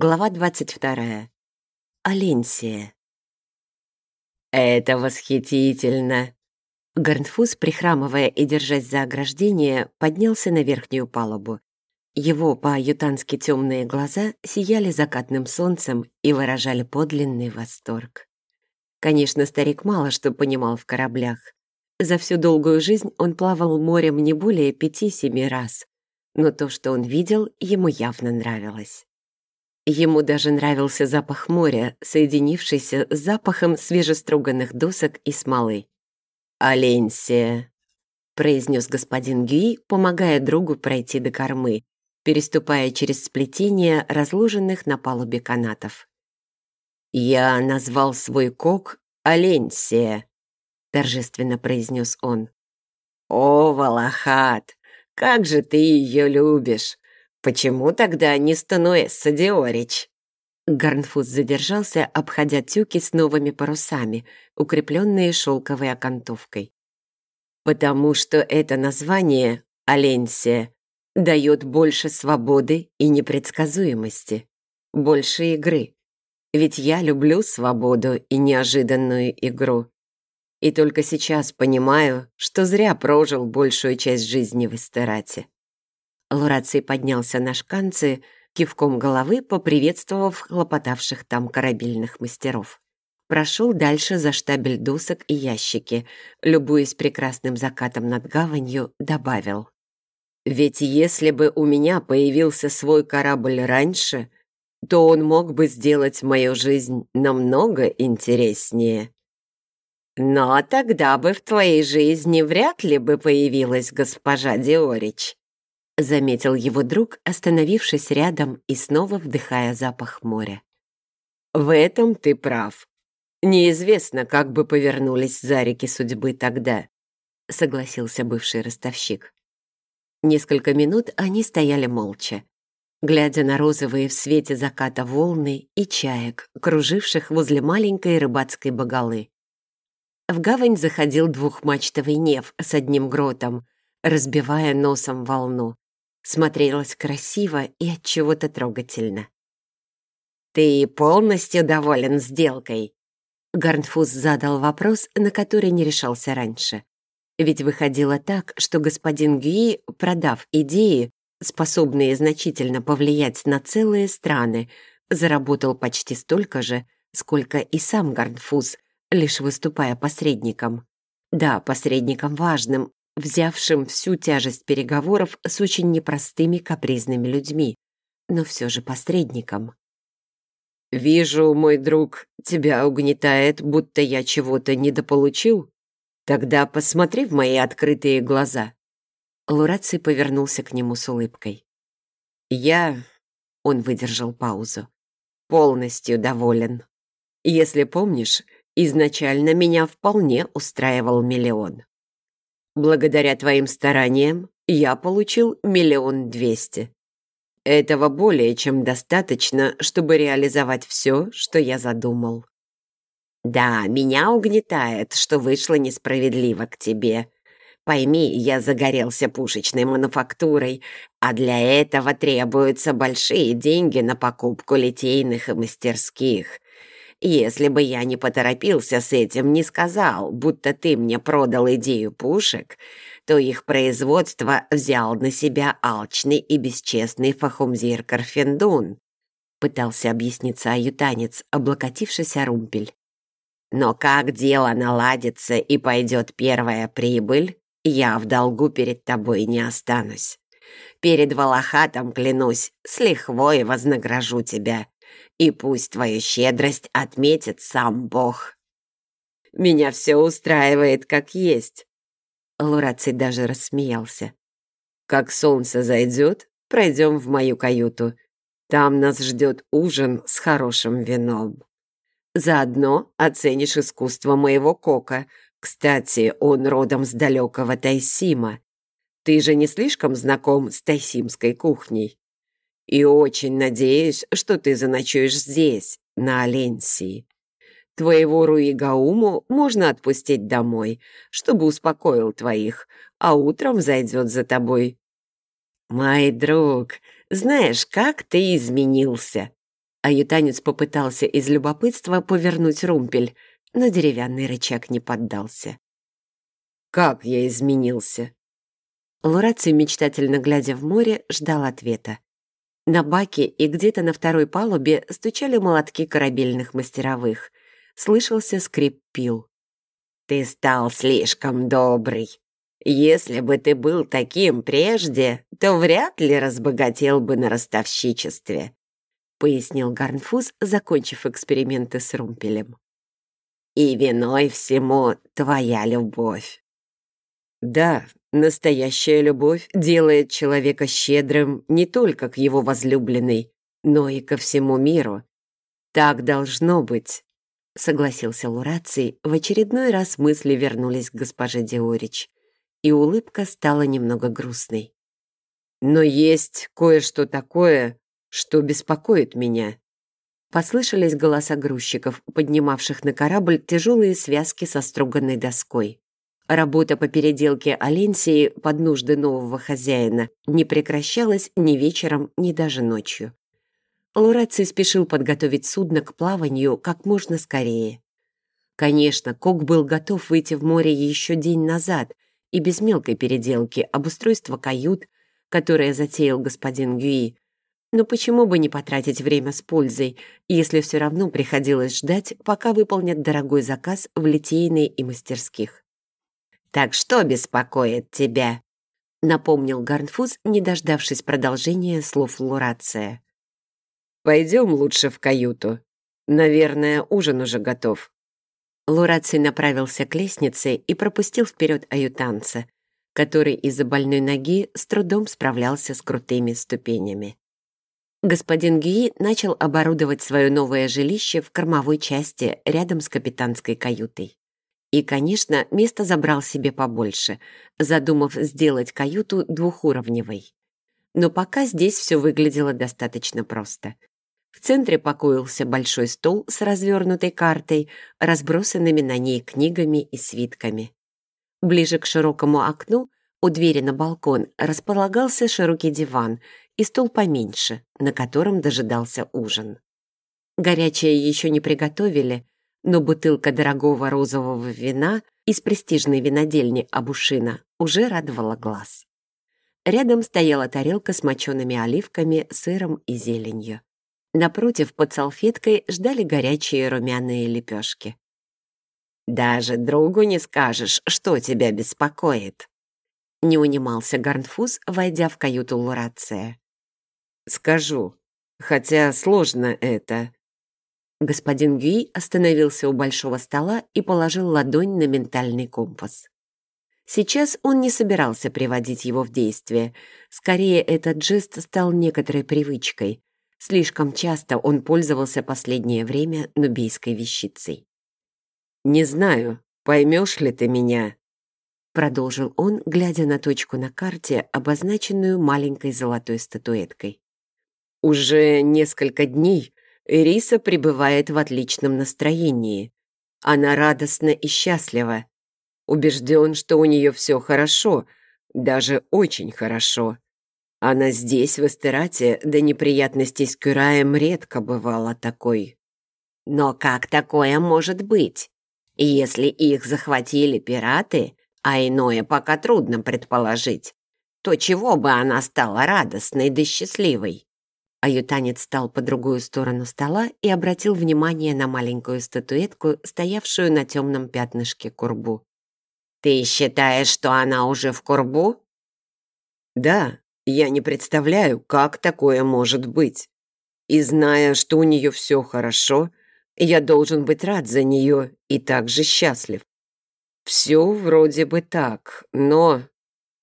Глава 22. Аленсия. «Это восхитительно!» Гарнфус, прихрамывая и держась за ограждение, поднялся на верхнюю палубу. Его по-ютански темные глаза сияли закатным солнцем и выражали подлинный восторг. Конечно, старик мало что понимал в кораблях. За всю долгую жизнь он плавал морем не более пяти-семи раз, но то, что он видел, ему явно нравилось. Ему даже нравился запах моря, соединившийся с запахом свежеструганных досок и смолы. «Оленсия», — произнес господин Гюи, помогая другу пройти до кормы, переступая через сплетения разложенных на палубе канатов. «Я назвал свой кок Оленсия», — торжественно произнес он. «О, Валахат, как же ты ее любишь! «Почему тогда не Стануэсса Диорич?» Гарнфуз задержался, обходя тюки с новыми парусами, укрепленные шелковой окантовкой. «Потому что это название, Аленсия, дает больше свободы и непредсказуемости, больше игры. Ведь я люблю свободу и неожиданную игру. И только сейчас понимаю, что зря прожил большую часть жизни в Эстерате. Лураций поднялся на шканцы, кивком головы поприветствовав хлопотавших там корабельных мастеров. Прошел дальше за штабель досок и ящики, любуясь прекрасным закатом над гаванью, добавил. «Ведь если бы у меня появился свой корабль раньше, то он мог бы сделать мою жизнь намного интереснее». «Но тогда бы в твоей жизни вряд ли бы появилась госпожа Диорич», заметил его друг, остановившись рядом и снова вдыхая запах моря. «В этом ты прав. Неизвестно, как бы повернулись за реки судьбы тогда», согласился бывший ростовщик. Несколько минут они стояли молча, глядя на розовые в свете заката волны и чаек, круживших возле маленькой рыбацкой багалы. В гавань заходил двухмачтовый неф с одним гротом, разбивая носом волну смотрелась красиво и от чего-то трогательно. «Ты полностью доволен сделкой?» Гарнфуз задал вопрос, на который не решался раньше. Ведь выходило так, что господин Гюи, продав идеи, способные значительно повлиять на целые страны, заработал почти столько же, сколько и сам Гарнфуз, лишь выступая посредником. Да, посредником важным, взявшим всю тяжесть переговоров с очень непростыми капризными людьми, но все же посредником. «Вижу, мой друг, тебя угнетает, будто я чего-то недополучил. Тогда посмотри в мои открытые глаза». Лураций повернулся к нему с улыбкой. «Я...» — он выдержал паузу. «Полностью доволен. Если помнишь, изначально меня вполне устраивал миллион. Благодаря твоим стараниям я получил миллион двести. Этого более чем достаточно, чтобы реализовать все, что я задумал. Да, меня угнетает, что вышло несправедливо к тебе. Пойми, я загорелся пушечной мануфактурой, а для этого требуются большие деньги на покупку литейных и мастерских. Если бы я не поторопился с этим, не сказал, будто ты мне продал идею пушек, то их производство взял на себя алчный и бесчестный Фахумзир Карфендун. Пытался объясниться аютанец, облокотившись о румпель. Но как дело наладится и пойдет первая прибыль, я в долгу перед тобой не останусь. Перед Валахатом, клянусь, с лихвой вознагражу тебя и пусть твою щедрость отметит сам Бог. Меня все устраивает как есть. Лураций даже рассмеялся. Как солнце зайдет, пройдем в мою каюту. Там нас ждет ужин с хорошим вином. Заодно оценишь искусство моего кока. Кстати, он родом с далекого Тайсима. Ты же не слишком знаком с тайсимской кухней? И очень надеюсь, что ты заночуешь здесь, на Аленсии. Твоего Руигауму можно отпустить домой, чтобы успокоил твоих, а утром зайдет за тобой. Мой друг, знаешь, как ты изменился? Аютанец попытался из любопытства повернуть румпель, но деревянный рычаг не поддался. «Как я изменился?» Лураций, мечтательно глядя в море, ждал ответа. На баке и где-то на второй палубе стучали молотки корабельных мастеровых. Слышался скрип пил. «Ты стал слишком добрый. Если бы ты был таким прежде, то вряд ли разбогател бы на ростовщичестве», пояснил Гарнфуз, закончив эксперименты с румпелем. «И виной всему твоя любовь». «Да, настоящая любовь делает человека щедрым не только к его возлюбленной, но и ко всему миру. Так должно быть», — согласился Лураций. В очередной раз мысли вернулись к госпоже Диорич, и улыбка стала немного грустной. «Но есть кое-что такое, что беспокоит меня». Послышались голоса грузчиков, поднимавших на корабль тяжелые связки со струганной доской. Работа по переделке Аленсии под нужды нового хозяина не прекращалась ни вечером, ни даже ночью. Лураций спешил подготовить судно к плаванию как можно скорее. Конечно, Кок был готов выйти в море еще день назад и без мелкой переделки обустройства кают, которое затеял господин Гюи, но почему бы не потратить время с пользой, если все равно приходилось ждать, пока выполнят дорогой заказ в литейной и мастерских? «Так что беспокоит тебя?» — напомнил Гарнфуз, не дождавшись продолжения слов Лурация. «Пойдем лучше в каюту. Наверное, ужин уже готов». Лураций направился к лестнице и пропустил вперед аютанца, который из-за больной ноги с трудом справлялся с крутыми ступенями. Господин Гии начал оборудовать свое новое жилище в кормовой части рядом с капитанской каютой. И, конечно, место забрал себе побольше, задумав сделать каюту двухуровневой. Но пока здесь все выглядело достаточно просто. В центре покоился большой стол с развернутой картой, разбросанными на ней книгами и свитками. Ближе к широкому окну, у двери на балкон, располагался широкий диван и стол поменьше, на котором дожидался ужин. Горячее еще не приготовили, но бутылка дорогого розового вина из престижной винодельни Абушина уже радовала глаз. Рядом стояла тарелка с мочеными оливками, сыром и зеленью. Напротив, под салфеткой ждали горячие румяные лепешки. «Даже другу не скажешь, что тебя беспокоит», — не унимался Гарнфуз, войдя в каюту Лурация. «Скажу, хотя сложно это», Господин Гюи остановился у большого стола и положил ладонь на ментальный компас. Сейчас он не собирался приводить его в действие. Скорее, этот жест стал некоторой привычкой. Слишком часто он пользовался последнее время нубийской вещицей. «Не знаю, поймешь ли ты меня?» Продолжил он, глядя на точку на карте, обозначенную маленькой золотой статуэткой. «Уже несколько дней Риса пребывает в отличном настроении. Она радостна и счастлива. Убежден, что у нее все хорошо, даже очень хорошо. Она здесь, в Эстерате, до неприятностей с Кюраем редко бывала такой. Но как такое может быть? Если их захватили пираты, а иное пока трудно предположить, то чего бы она стала радостной да счастливой? Аютанец стал по другую сторону стола и обратил внимание на маленькую статуэтку, стоявшую на темном пятнышке курбу. «Ты считаешь, что она уже в курбу?» «Да, я не представляю, как такое может быть. И зная, что у нее все хорошо, я должен быть рад за нее и также счастлив. Все вроде бы так, но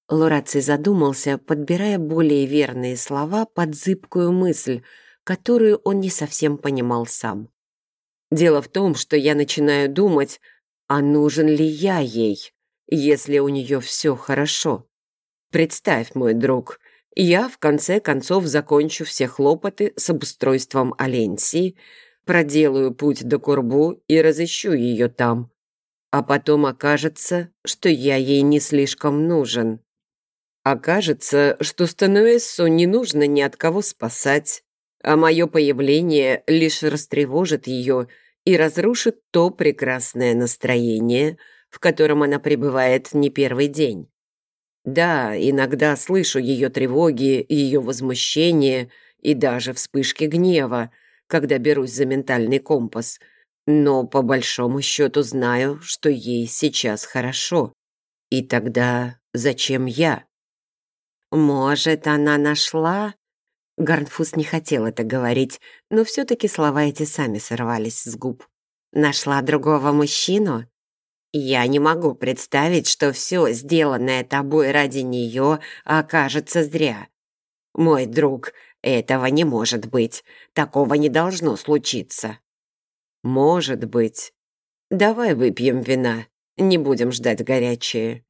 Лураций задумался, подбирая более верные слова под зыбкую мысль, которую он не совсем понимал сам. «Дело в том, что я начинаю думать, а нужен ли я ей, если у нее все хорошо? Представь, мой друг, я в конце концов закончу все хлопоты с обустройством Аленсии, проделаю путь до Курбу и разыщу ее там. А потом окажется, что я ей не слишком нужен. Окажется, что Стануэссу не нужно ни от кого спасать. а мое появление лишь растревожит ее и разрушит то прекрасное настроение, в котором она пребывает не первый день. Да, иногда слышу ее тревоги, ее возмущение и даже вспышки гнева, когда берусь за ментальный компас, но по большому счету знаю, что ей сейчас хорошо. И тогда зачем я? Может, она нашла Гарнфус не хотел это говорить, но все-таки слова эти сами сорвались с губ. «Нашла другого мужчину?» «Я не могу представить, что все, сделанное тобой ради нее, окажется зря. Мой друг, этого не может быть. Такого не должно случиться». «Может быть. Давай выпьем вина. Не будем ждать горячее».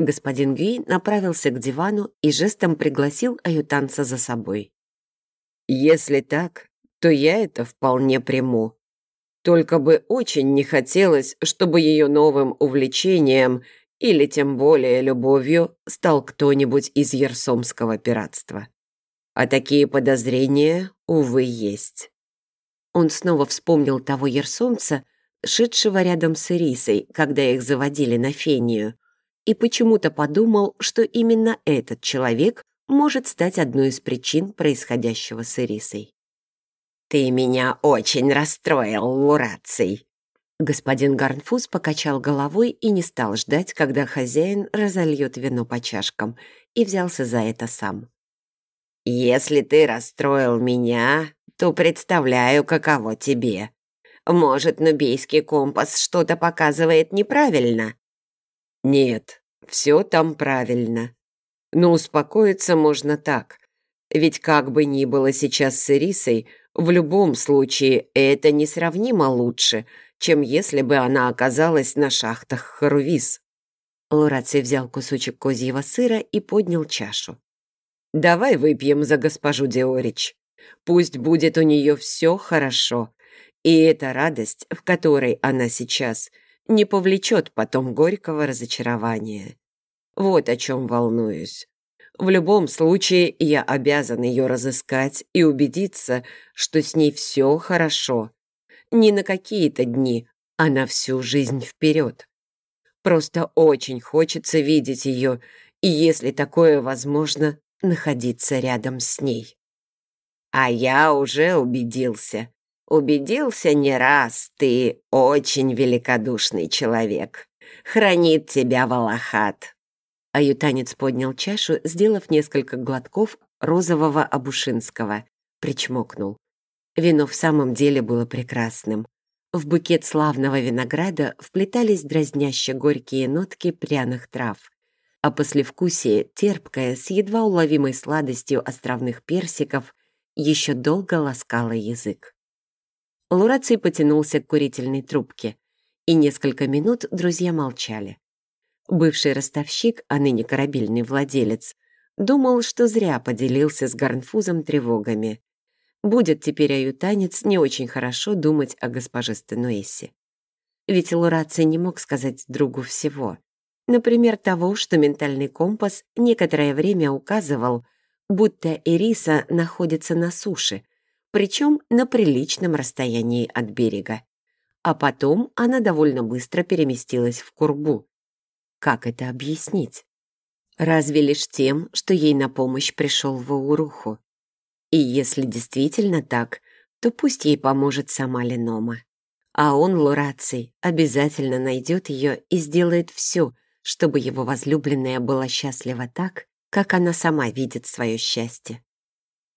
Господин Гюи направился к дивану и жестом пригласил аютанца за собой. «Если так, то я это вполне приму. Только бы очень не хотелось, чтобы ее новым увлечением или тем более любовью стал кто-нибудь из Ерсомского пиратства. А такие подозрения, увы, есть». Он снова вспомнил того ерсомца, шедшего рядом с Ирисой, когда их заводили на Фению, и почему-то подумал, что именно этот человек может стать одной из причин происходящего с Ирисой. «Ты меня очень расстроил, Лураций!» Господин Гарнфус покачал головой и не стал ждать, когда хозяин разольет вино по чашкам, и взялся за это сам. «Если ты расстроил меня, то представляю, каково тебе. Может, нубейский компас что-то показывает неправильно?» «Нет, все там правильно. Но успокоиться можно так. Ведь как бы ни было сейчас с Ирисой, в любом случае это несравнимо лучше, чем если бы она оказалась на шахтах Харувис». Лураций взял кусочек козьего сыра и поднял чашу. «Давай выпьем за госпожу Диорич. Пусть будет у нее все хорошо. И эта радость, в которой она сейчас – не повлечет потом горького разочарования. Вот о чем волнуюсь. В любом случае я обязан ее разыскать и убедиться, что с ней все хорошо. Не на какие-то дни, а на всю жизнь вперед. Просто очень хочется видеть ее, и если такое возможно, находиться рядом с ней. А я уже убедился. Убедился не раз, ты очень великодушный человек. Хранит тебя Валахат». Аютанец поднял чашу, сделав несколько глотков розового абушинского. Причмокнул. Вино в самом деле было прекрасным. В букет славного винограда вплетались дразняще горькие нотки пряных трав, а послевкусие, терпкое, с едва уловимой сладостью островных персиков, еще долго ласкало язык. Лураций потянулся к курительной трубке, и несколько минут друзья молчали. Бывший ростовщик, а ныне корабельный владелец, думал, что зря поделился с Гарнфузом тревогами. Будет теперь аютанец не очень хорошо думать о госпоже Стенуэссе. Ведь Лураций не мог сказать другу всего. Например, того, что ментальный компас некоторое время указывал, будто Эриса находится на суше, причем на приличном расстоянии от берега. А потом она довольно быстро переместилась в Курбу. Как это объяснить? Разве лишь тем, что ей на помощь пришел Вауруху. И если действительно так, то пусть ей поможет сама Ленома. А он, Лураций, обязательно найдет ее и сделает все, чтобы его возлюбленная была счастлива так, как она сама видит свое счастье.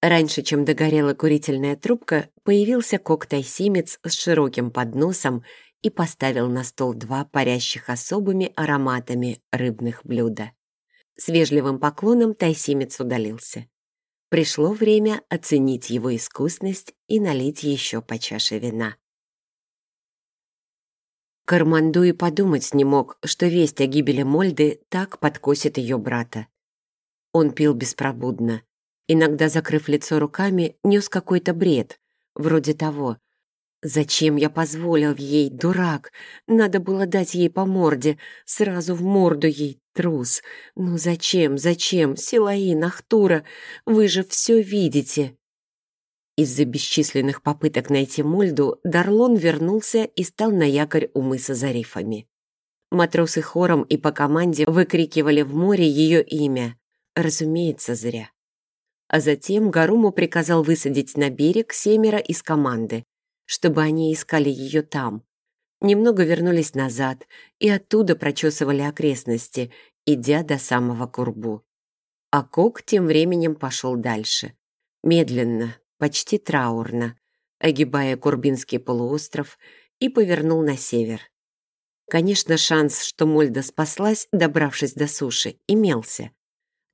Раньше, чем догорела курительная трубка, появился кок-тайсимец с широким подносом и поставил на стол два парящих особыми ароматами рыбных блюда. С вежливым поклоном тайсимец удалился. Пришло время оценить его искусность и налить еще по чаше вина. Карманду и подумать не мог, что весть о гибели Мольды так подкосит ее брата. Он пил беспробудно, Иногда, закрыв лицо руками, нес какой-то бред, вроде того. «Зачем я позволил ей, дурак? Надо было дать ей по морде, сразу в морду ей, трус. Ну зачем, зачем, Силаин, Ахтура, вы же все видите!» Из-за бесчисленных попыток найти Мольду Дарлон вернулся и стал на якорь у мыса за рифами. Матросы хором и по команде выкрикивали в море ее имя. Разумеется, зря. А затем Гаруму приказал высадить на берег семеро из команды, чтобы они искали ее там. Немного вернулись назад и оттуда прочесывали окрестности, идя до самого Курбу. А Кок тем временем пошел дальше. Медленно, почти траурно, огибая Курбинский полуостров, и повернул на север. Конечно, шанс, что Мольда спаслась, добравшись до суши, имелся.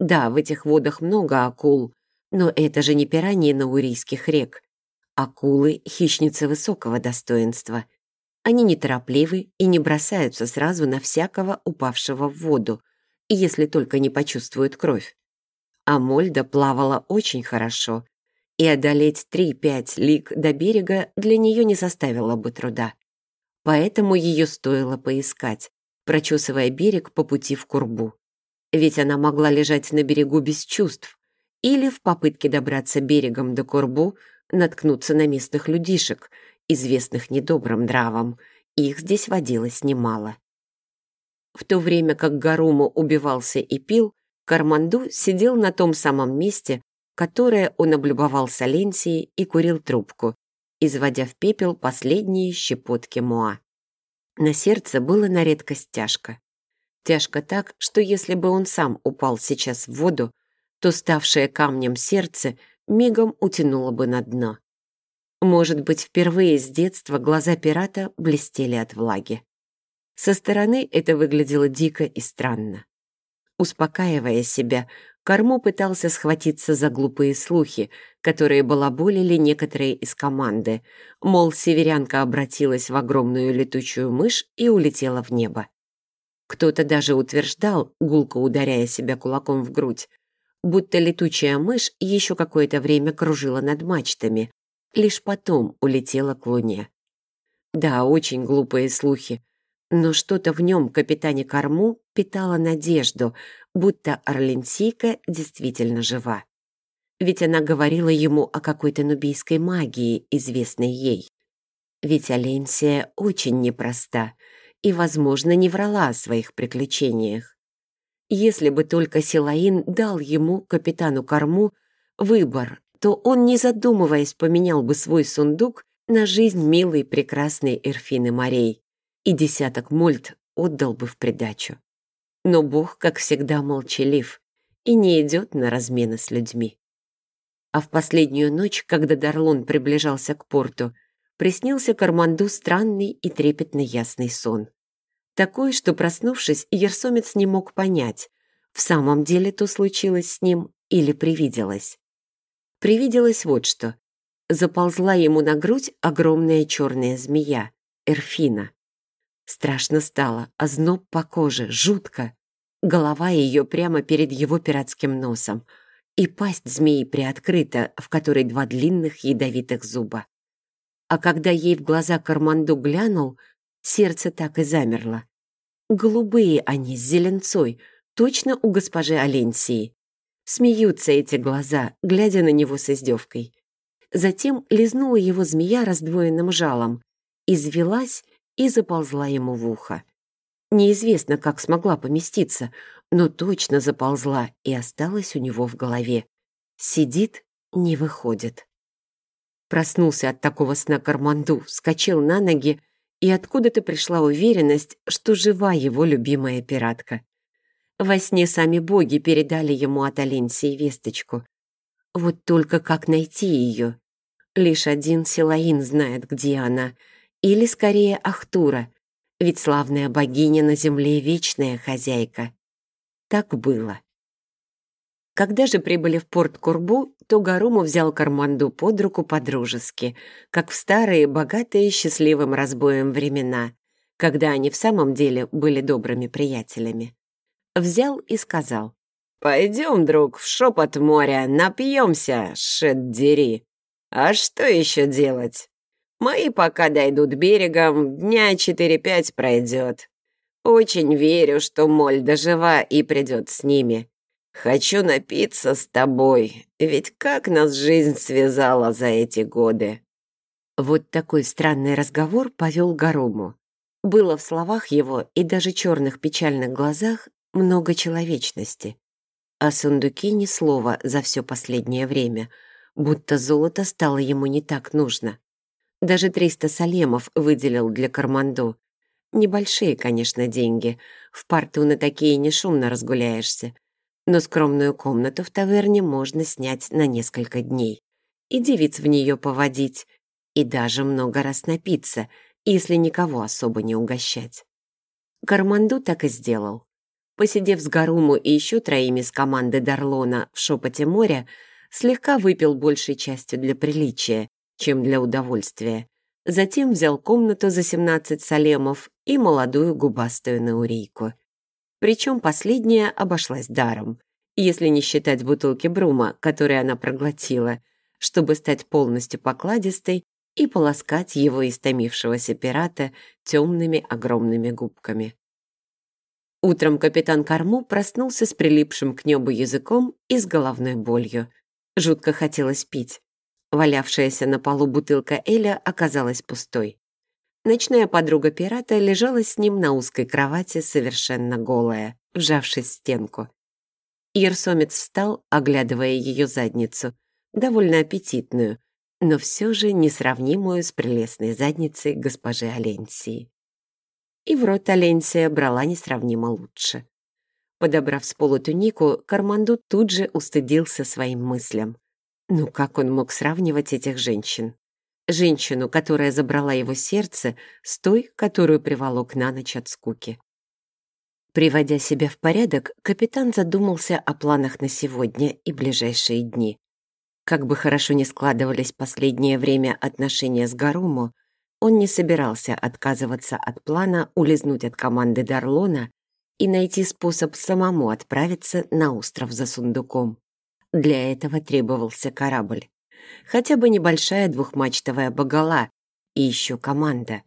Да, в этих водах много акул, но это же не пираньи наурийских рек. Акулы — хищницы высокого достоинства. Они неторопливы и не бросаются сразу на всякого упавшего в воду, если только не почувствуют кровь. А Мольда плавала очень хорошо, и одолеть 3-5 лиг до берега для нее не составило бы труда. Поэтому ее стоило поискать, прочесывая берег по пути в Курбу. Ведь она могла лежать на берегу без чувств, или в попытке добраться берегом до Курбу наткнуться на местных людишек, известных недобрым нравом. Их здесь водилось немало. В то время как Гаруму убивался и пил, Карманду сидел на том самом месте, которое он облюбовал с Аленсией и курил трубку, изводя в пепел последние щепотки муа. На сердце было на редкость тяжко. Тяжко так, что если бы он сам упал сейчас в воду, то ставшее камнем сердце мигом утянуло бы на дно. Может быть, впервые с детства глаза пирата блестели от влаги. Со стороны это выглядело дико и странно. Успокаивая себя, Корму пытался схватиться за глупые слухи, которые балаболили некоторые из команды, мол, северянка обратилась в огромную летучую мышь и улетела в небо. Кто-то даже утверждал, гулко ударяя себя кулаком в грудь, будто летучая мышь еще какое-то время кружила над мачтами, лишь потом улетела к луне. Да, очень глупые слухи, но что-то в нем капитане Корму питало надежду, будто Орленсийка действительно жива. Ведь она говорила ему о какой-то нубийской магии, известной ей. Ведь Аленсия очень непроста и, возможно, не врала о своих приключениях. Если бы только Силаин дал ему, капитану Корму, выбор, то он, не задумываясь, поменял бы свой сундук на жизнь милой прекрасной Эрфины морей и десяток мульт отдал бы в придачу. Но Бог, как всегда, молчалив и не идет на размены с людьми. А в последнюю ночь, когда Дарлон приближался к порту, приснился Карманду странный и трепетно ясный сон. Такой, что, проснувшись, Ерсомец не мог понять, в самом деле то случилось с ним или привиделось. Привиделось вот что. Заползла ему на грудь огромная черная змея, Эрфина. Страшно стало, а зноб по коже, жутко. Голова ее прямо перед его пиратским носом, и пасть змеи приоткрыта, в которой два длинных ядовитых зуба. А когда ей в глаза Карманду глянул, сердце так и замерло. Голубые они с зеленцой, точно у госпожи Аленсии. Смеются эти глаза, глядя на него с издевкой. Затем лизнула его змея раздвоенным жалом, извелась и заползла ему в ухо. Неизвестно, как смогла поместиться, но точно заползла и осталась у него в голове. Сидит, не выходит. Проснулся от такого сна Карманду, вскочил на ноги и откуда-то пришла уверенность, что жива его любимая пиратка. Во сне сами боги передали ему от Аленсии весточку. Вот только как найти ее? Лишь один Силаин знает, где она. Или, скорее, Ахтура, ведь славная богиня на земле вечная хозяйка. Так было. Когда же прибыли в порт Курбу, то Гаруму взял Карманду под руку по-дружески, как в старые, богатые, счастливым разбоем времена, когда они в самом деле были добрыми приятелями. Взял и сказал, «Пойдем, друг, в шепот моря, напьемся, шеддери. А что еще делать? Мои пока дойдут берегом, дня четыре-пять пройдет. Очень верю, что Мольда жива и придет с ними. Хочу напиться с тобой, ведь как нас жизнь связала за эти годы. Вот такой странный разговор повел Гарому. Было в словах его и даже черных печальных глазах много человечности. О сундуке ни слова за все последнее время, будто золото стало ему не так нужно. Даже 300 салемов выделил для Карманду. Небольшие, конечно, деньги. В порту на такие не шумно разгуляешься. Но скромную комнату в таверне можно снять на несколько дней. И девиц в нее поводить, и даже много раз напиться, если никого особо не угощать. Карманду так и сделал. Посидев с Гаруму и еще троими с команды Дарлона в шепоте моря, слегка выпил большей частью для приличия, чем для удовольствия. Затем взял комнату за 17 салемов и молодую губастую наурийку. Причем последняя обошлась даром, если не считать бутылки брума, которую она проглотила, чтобы стать полностью покладистой и полоскать его истомившегося пирата темными огромными губками. Утром капитан Корму проснулся с прилипшим к небу языком и с головной болью. Жутко хотелось пить. Валявшаяся на полу бутылка Эля оказалась пустой. Ночная подруга пирата лежала с ним на узкой кровати, совершенно голая, вжавшись в стенку. Ерсомец встал, оглядывая ее задницу, довольно аппетитную, но все же несравнимую с прелестной задницей госпожи Аленсии. И в рот Аленсия брала несравнимо лучше. Подобрав с полу тунику, Карманду тут же устыдился своим мыслям. Ну как он мог сравнивать этих женщин? Женщину, которая забрала его сердце, с той, которую приволок на ночь от скуки. Приводя себя в порядок, капитан задумался о планах на сегодня и ближайшие дни. Как бы хорошо ни складывались последнее время отношения с Гаруму, он не собирался отказываться от плана улизнуть от команды Дарлона и найти способ самому отправиться на остров за сундуком. Для этого требовался корабль. Хотя бы небольшая двухмачтовая багала и еще команда.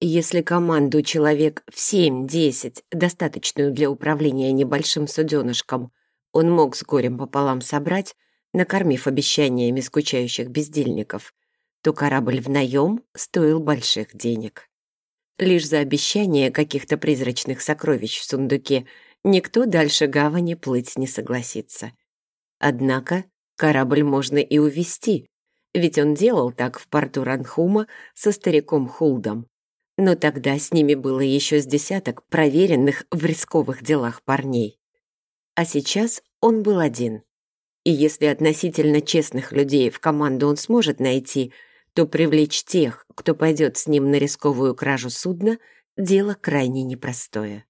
Если команду человек в 7-10, достаточную для управления небольшим суденышком, он мог с горем пополам собрать, накормив обещаниями скучающих бездельников, то корабль в наем стоил больших денег. Лишь за обещание каких-то призрачных сокровищ в сундуке никто дальше гавани плыть не согласится. Однако корабль можно и увести, ведь он делал так в порту Ранхума со стариком Хулдом. Но тогда с ними было еще с десяток проверенных в рисковых делах парней. А сейчас он был один. И если относительно честных людей в команду он сможет найти, то привлечь тех, кто пойдет с ним на рисковую кражу судна, дело крайне непростое.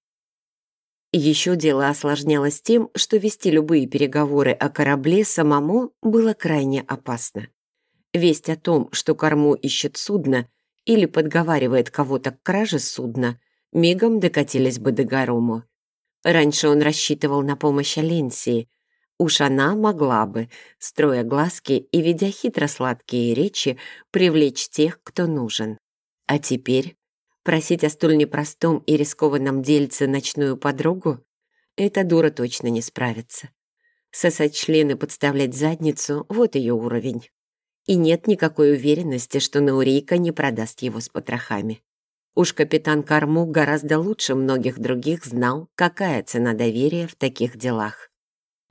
Еще дело осложнялось тем, что вести любые переговоры о корабле самому было крайне опасно. Весть о том, что корму ищет судно или подговаривает кого-то к краже судна, мигом докатились бы до Гарому. Раньше он рассчитывал на помощь Аленсии, Уж она могла бы, строя глазки и ведя хитро-сладкие речи, привлечь тех, кто нужен. А теперь просить о столь непростом и рискованном дельце ночную подругу? Эта дура точно не справится. Сосать члены, подставлять задницу — вот ее уровень. И нет никакой уверенности, что Наурийка не продаст его с потрохами. Уж капитан Карму гораздо лучше многих других знал, какая цена доверия в таких делах.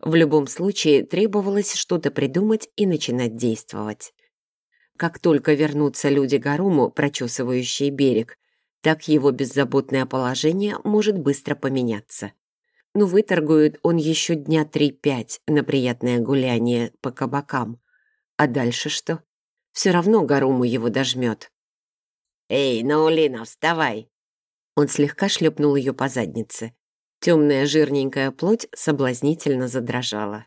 В любом случае требовалось что-то придумать и начинать действовать. Как только вернутся люди Гаруму, прочесывающие берег, так его беззаботное положение может быстро поменяться. Ну, выторгует он еще дня три-пять на приятное гуляние по кабакам. А дальше что? Все равно Гаруму его дожмет. «Эй, Наулина, вставай!» Он слегка шлепнул ее по заднице. Темная жирненькая плоть соблазнительно задрожала.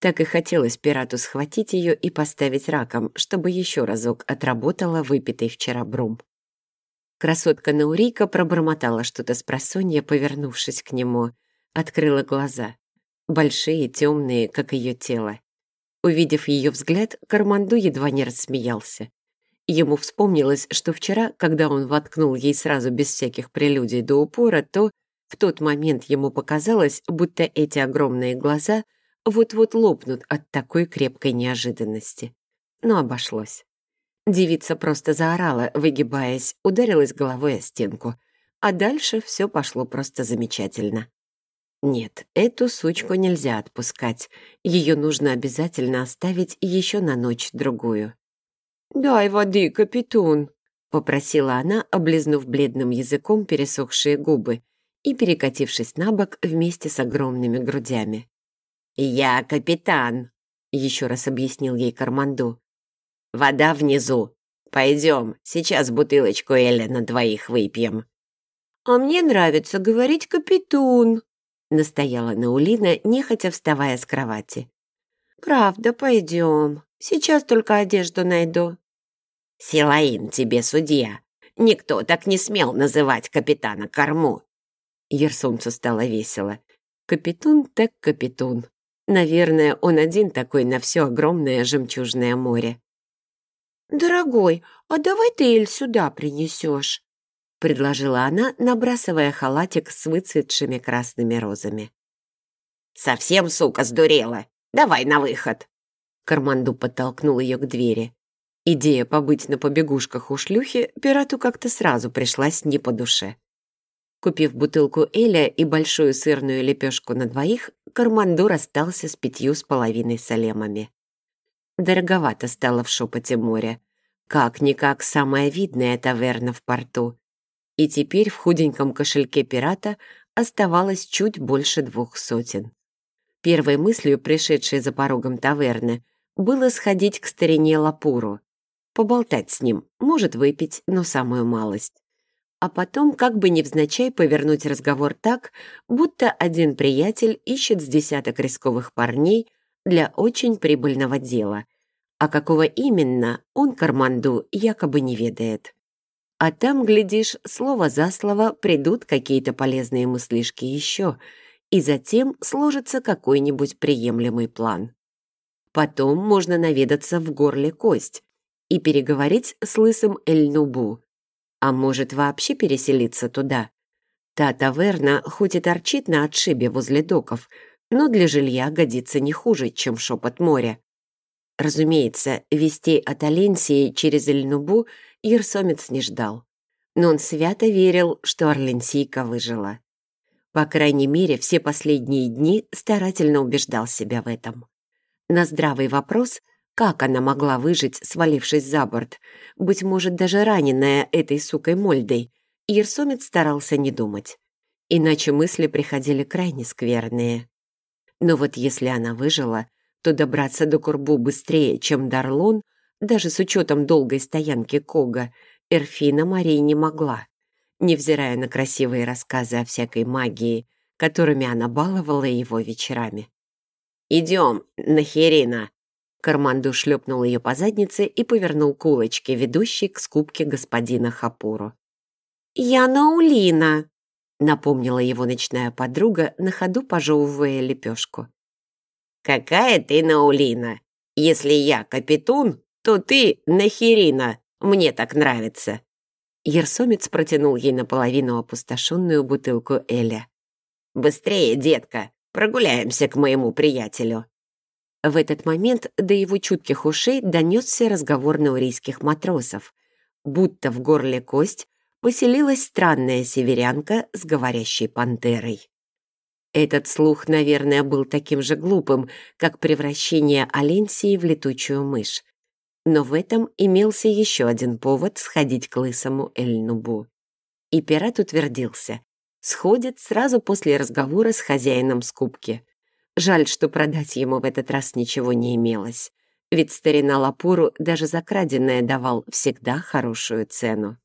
Так и хотелось пирату схватить ее и поставить раком, чтобы еще разок отработала выпитый вчера брум. Красотка Наурийка пробормотала что-то с просонья, повернувшись к нему. Открыла глаза. Большие, темные, как ее тело. Увидев ее взгляд, Карманду едва не рассмеялся. Ему вспомнилось, что вчера, когда он воткнул ей сразу без всяких прелюдий до упора, то В тот момент ему показалось, будто эти огромные глаза вот-вот лопнут от такой крепкой неожиданности. Но обошлось. Девица просто заорала, выгибаясь, ударилась головой о стенку. А дальше все пошло просто замечательно. Нет, эту сучку нельзя отпускать. Ее нужно обязательно оставить еще на ночь-другую. «Дай воды, капитун», — попросила она, облизнув бледным языком пересохшие губы и перекатившись на бок вместе с огромными грудями. «Я капитан», — еще раз объяснил ей Карманду. «Вода внизу. Пойдем, сейчас бутылочку Эля на двоих выпьем». «А мне нравится говорить капитун», — настояла Наулина, нехотя вставая с кровати. «Правда, пойдем. Сейчас только одежду найду». «Силаин тебе судья. Никто так не смел называть капитана Корму». Ерсумцу стало весело. Капитун так капитун. Наверное, он один такой на все огромное жемчужное море. «Дорогой, а давай ты Эль сюда принесешь?» — предложила она, набрасывая халатик с выцветшими красными розами. «Совсем, сука, сдурела! Давай на выход!» Карманду подтолкнул ее к двери. Идея побыть на побегушках у шлюхи пирату как-то сразу пришлась не по душе. Купив бутылку Эля и большую сырную лепешку на двоих, Карманду расстался с пятью с половиной салемами. Дороговато стало в шепоте моря. Как-никак самая видная таверна в порту и теперь в худеньком кошельке пирата оставалось чуть больше двух сотен. Первой мыслью, пришедшей за порогом таверны, было сходить к старине Лапуру, поболтать с ним, может выпить, но самую малость. А потом, как бы невзначай, повернуть разговор так, будто один приятель ищет с десяток рисковых парней для очень прибыльного дела, а какого именно, он Карманду якобы не ведает. А там, глядишь, слово за слово придут какие-то полезные мыслишки еще, и затем сложится какой-нибудь приемлемый план. Потом можно наведаться в горле кость и переговорить с лысым Эльнубу. А может вообще переселиться туда? Та таверна хоть и торчит на отшибе возле доков, но для жилья годится не хуже, чем шепот моря. Разумеется, вестей от Аленсии через Эльнубу Ерсомец не ждал. Но он свято верил, что Орленсийка выжила. По крайней мере, все последние дни старательно убеждал себя в этом. На здравый вопрос, как она могла выжить, свалившись за борт, быть может, даже раненая этой сукой Мольдой, Ерсомец старался не думать. Иначе мысли приходили крайне скверные. Но вот если она выжила, то добраться до Курбу быстрее, чем Дарлон, даже с учетом долгой стоянки Кога, Эрфина Марии не могла, невзирая на красивые рассказы о всякой магии, которыми она баловала его вечерами. «Идем, Нахерина!» Карманду шлепнул ее по заднице и повернул к улочке, ведущей к скупке господина Хапуру. «Я Наулина!» — напомнила его ночная подруга, на ходу пожевывая лепешку. «Какая ты Наулина! Если я Капитун, то ты Нахерина, мне так нравится». Ерсомец протянул ей наполовину опустошенную бутылку Эля. «Быстрее, детка, прогуляемся к моему приятелю». В этот момент до его чутких ушей донесся разговор наурийских матросов, будто в горле кость поселилась странная северянка с говорящей пантерой. Этот слух, наверное, был таким же глупым, как превращение Аленсии в летучую мышь. Но в этом имелся еще один повод сходить к лысому Эльнубу. И пират утвердился. Сходит сразу после разговора с хозяином скупки. Жаль, что продать ему в этот раз ничего не имелось. Ведь старина Лапуру даже за краденое давал всегда хорошую цену.